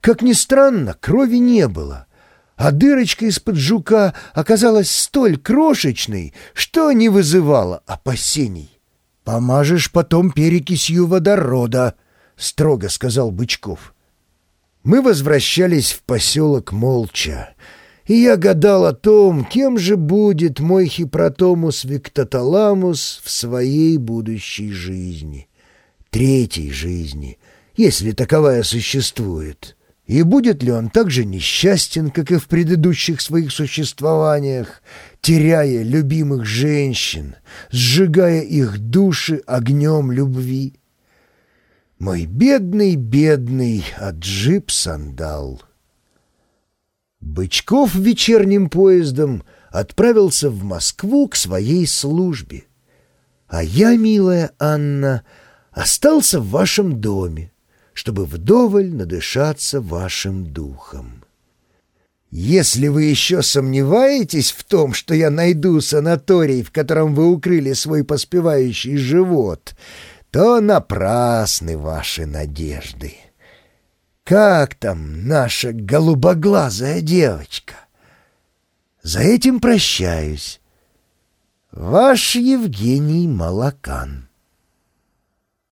Как ни странно, крови не было, а дырочка из-под жука оказалась столь крошечной, что не вызывала опасений. «Помажешь потом перекисью водорода», — строго сказал Бычков. Мы возвращались в поселок молча, и я гадал о том, кем же будет мой хипротомус Виктоталамус в своей будущей жизни, третьей жизни, если таковая существует. И будет ли он так же несчастен, как и в предыдущих своих существованиях, теряя любимых женщин, сжигая их души огнем любви? Мой бедный, бедный Аджип-сандал. Бычков вечерним поездом отправился в Москву к своей службе. А я, милая Анна, остался в вашем доме чтобы вдоволь надышаться вашим духом. Если вы еще сомневаетесь в том, что я найду санаторий, в котором вы укрыли свой поспевающий живот, то напрасны ваши надежды. Как там наша голубоглазая девочка? За этим прощаюсь. Ваш Евгений Малакан